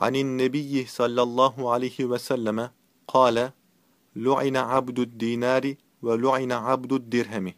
Anin nebiyyi sallallahu aleyhi ve selleme kâle lu'ine abdud dinari ve lu'ine abdud dirhemi.